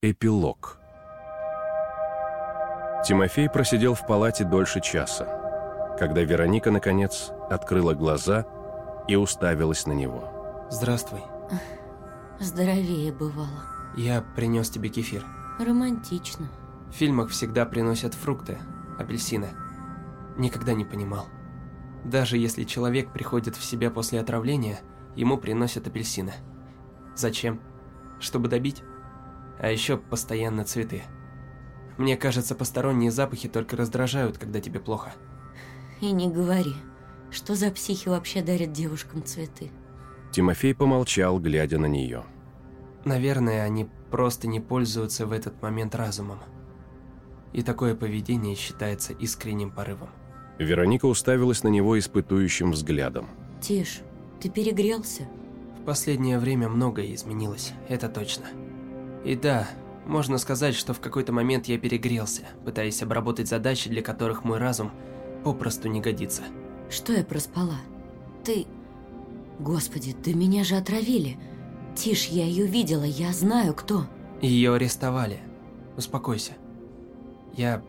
Эпилог Тимофей просидел в палате дольше часа, когда Вероника, наконец, открыла глаза и уставилась на него. Здравствуй. Здоровее бывало. Я принес тебе кефир. Романтично. В фильмах всегда приносят фрукты, апельсины. Никогда не понимал. Даже если человек приходит в себя после отравления, ему приносят апельсины. Зачем? Чтобы добить? А еще постоянно цветы. Мне кажется, посторонние запахи только раздражают, когда тебе плохо. И не говори, что за психи вообще дарят девушкам цветы. Тимофей помолчал, глядя на нее. Наверное, они просто не пользуются в этот момент разумом. И такое поведение считается искренним порывом. Вероника уставилась на него испытующим взглядом. Тише, ты перегрелся? В последнее время многое изменилось, это точно. И да, можно сказать, что в какой-то момент я перегрелся, пытаясь обработать задачи, для которых мой разум попросту не годится. Что я проспала? Ты... Господи, да меня же отравили. Тише, я ее видела, я знаю, кто. Ее арестовали. Успокойся. Я...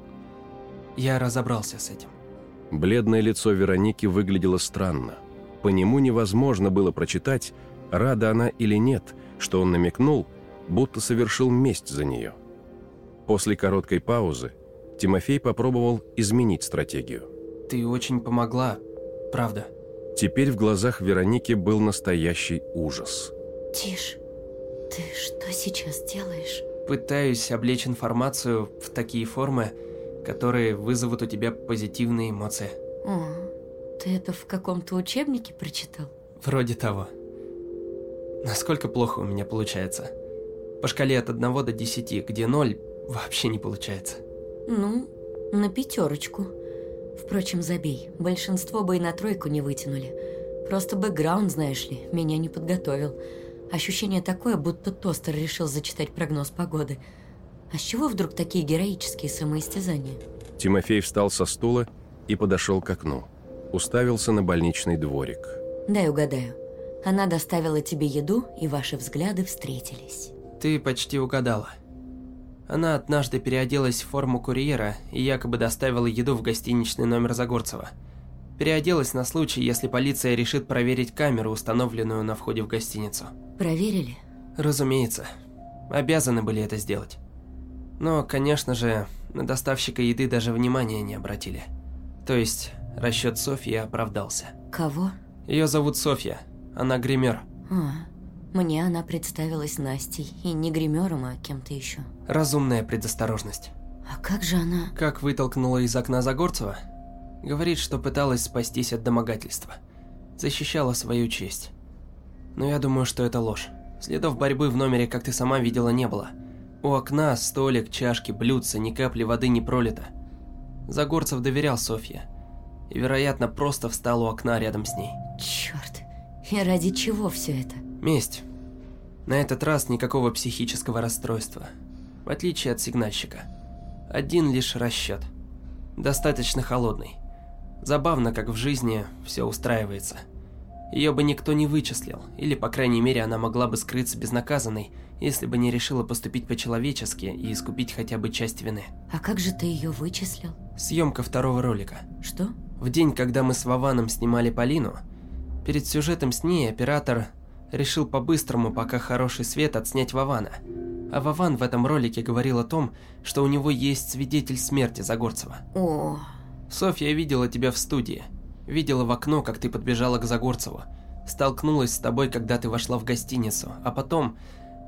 Я разобрался с этим. Бледное лицо Вероники выглядело странно. По нему невозможно было прочитать, рада она или нет, что он намекнул, будто совершил месть за нее. После короткой паузы Тимофей попробовал изменить стратегию. Ты очень помогла, правда. Теперь в глазах Вероники был настоящий ужас. Тише, ты что сейчас делаешь? Пытаюсь облечь информацию в такие формы, которые вызовут у тебя позитивные эмоции. О, ты это в каком-то учебнике прочитал? Вроде того. Насколько плохо у меня получается? По шкале от 1 до 10, где 0 вообще не получается. Ну, на пятерочку. Впрочем, забей. Большинство бы и на тройку не вытянули. Просто бэкграунд, знаешь ли, меня не подготовил. Ощущение такое, будто тостер решил зачитать прогноз погоды. А с чего вдруг такие героические самоистязания? Тимофей встал со стула и подошел к окну. Уставился на больничный дворик. Дай угадаю. Она доставила тебе еду, и ваши взгляды встретились. Ты почти угадала. Она однажды переоделась в форму курьера и якобы доставила еду в гостиничный номер Загорцева. Переоделась на случай, если полиция решит проверить камеру, установленную на входе в гостиницу. Проверили? Разумеется. Обязаны были это сделать. Но, конечно же, на доставщика еды даже внимания не обратили. То есть, расчет Софьи оправдался. Кого? Ее зовут Софья. Она гример. А, мне она представилась Настей, и не гримером, а кем-то еще. Разумная предосторожность. А как же она... Как вытолкнула из окна Загорцева? Говорит, что пыталась спастись от домогательства. Защищала свою честь. Но я думаю, что это ложь. Следов борьбы в номере, как ты сама видела, не было. У окна столик, чашки, блюдца, ни капли воды не пролито. Загорцев доверял Софье. И, вероятно, просто встал у окна рядом с ней. Черт. И ради чего все это? Месть. На этот раз никакого психического расстройства. В отличие от сигнальщика. Один лишь расчет. Достаточно холодный. Забавно, как в жизни все устраивается. Ее бы никто не вычислил, или, по крайней мере, она могла бы скрыться безнаказанной, если бы не решила поступить по-человечески и искупить хотя бы часть вины. А как же ты ее вычислил? Съемка второго ролика. Что? В день, когда мы с Вованом снимали Полину, перед сюжетом с ней оператор решил по-быстрому, пока хороший свет, отснять Вована. А Вован в этом ролике говорил о том, что у него есть свидетель смерти Загорцева. О, Софья видела тебя в студии. Видела в окно, как ты подбежала к Загорцеву. Столкнулась с тобой, когда ты вошла в гостиницу, а потом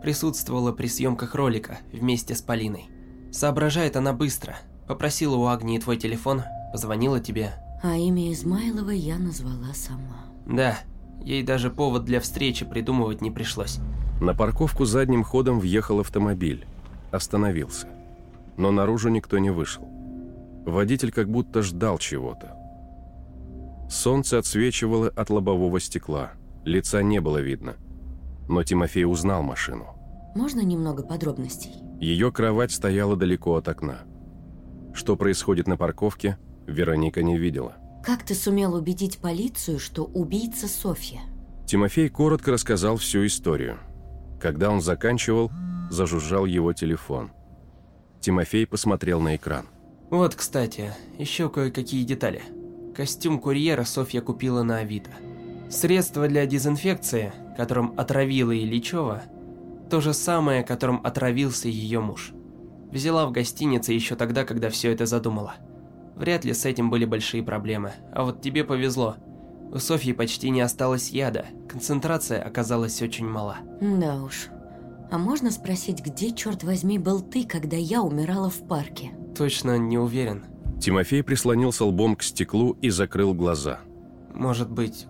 присутствовала при съемках ролика вместе с Полиной. Соображает она быстро. Попросила у Агнии твой телефон, позвонила тебе. а имя Измайлова я назвала сама. Да, ей даже повод для встречи придумывать не пришлось. На парковку задним ходом въехал автомобиль. Остановился. Но наружу никто не вышел. Водитель как будто ждал чего-то. Солнце отсвечивало от лобового стекла. Лица не было видно. Но Тимофей узнал машину. Можно немного подробностей? Ее кровать стояла далеко от окна. Что происходит на парковке, Вероника не видела. Как ты сумел убедить полицию, что убийца Софья? Тимофей коротко рассказал всю историю. Когда он заканчивал, зажужжал его телефон. Тимофей посмотрел на экран. Вот, кстати, еще кое-какие детали. Костюм курьера Софья купила на Авито. Средство для дезинфекции, которым отравила Ильичева, то же самое, которым отравился ее муж. Взяла в гостинице еще тогда, когда все это задумала. Вряд ли с этим были большие проблемы, а вот тебе повезло. У Софьи почти не осталось яда, концентрация оказалась очень мала. Да уж. А можно спросить, где, черт возьми, был ты, когда я умирала в парке? Точно не уверен. Тимофей прислонился лбом к стеклу и закрыл глаза. Может быть,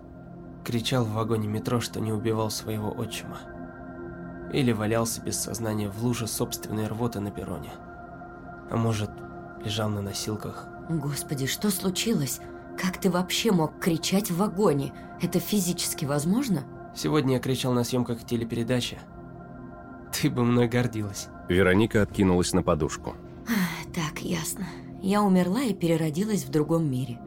кричал в вагоне метро, что не убивал своего отчима. Или валялся без сознания в луже собственной рвоты на перроне. А может, лежал на носилках. Господи, что случилось? Как ты вообще мог кричать в вагоне? Это физически возможно? Сегодня я кричал на съемках телепередачи. Ты бы мной гордилась. Вероника откинулась на подушку. Так, ясно. Я умерла и переродилась в другом мире.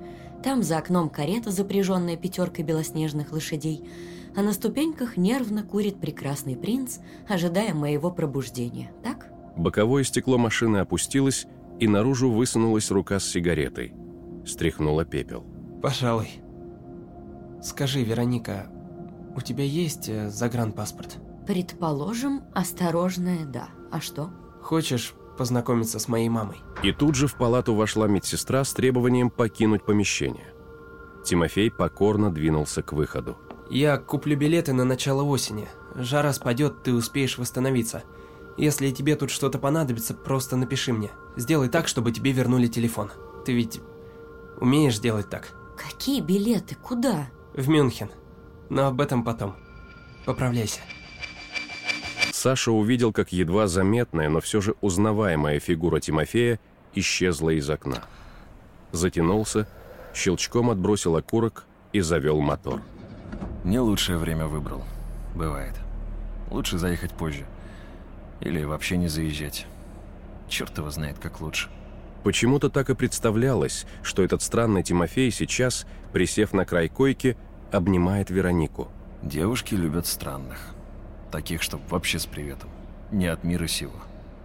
Там за окном карета, запряженная пятеркой белоснежных лошадей, а на ступеньках нервно курит прекрасный принц, ожидая моего пробуждения, так? Боковое стекло машины опустилось, и наружу высунулась рука с сигаретой. Стряхнула пепел. Пожалуй. Скажи, Вероника, у тебя есть э, загранпаспорт? Предположим, осторожное «да». А что? Хочешь познакомиться с моей мамой? И тут же в палату вошла медсестра с требованием покинуть помещение. Тимофей покорно двинулся к выходу. Я куплю билеты на начало осени. Жара спадет, ты успеешь восстановиться. Если тебе тут что-то понадобится, просто напиши мне. Сделай так, чтобы тебе вернули телефон. Ты ведь умеешь делать так? Какие билеты? Куда? В Мюнхен. Но об этом потом. Поправляйся. Саша увидел, как едва заметная, но все же узнаваемая фигура Тимофея исчезла из окна. Затянулся, щелчком отбросил окурок и завел мотор. Не лучшее время выбрал. Бывает. Лучше заехать позже. Или вообще не заезжать. Черт его знает, как лучше. Почему-то так и представлялось, что этот странный Тимофей сейчас, присев на край койки, обнимает Веронику. Девушки любят странных. Таких, чтоб вообще с приветом. Не от мира сего.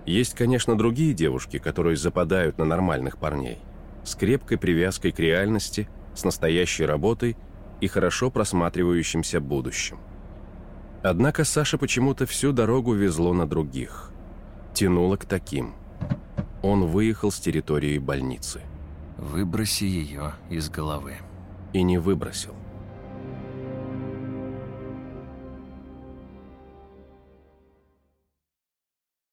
Есть, конечно, другие девушки, которые западают на нормальных парней. С крепкой привязкой к реальности, с настоящей работой и хорошо просматривающимся будущим. Однако Саша почему-то всю дорогу везло на других. Тянуло к таким. Он выехал с территории больницы. Выброси ее из головы. И не выбросил.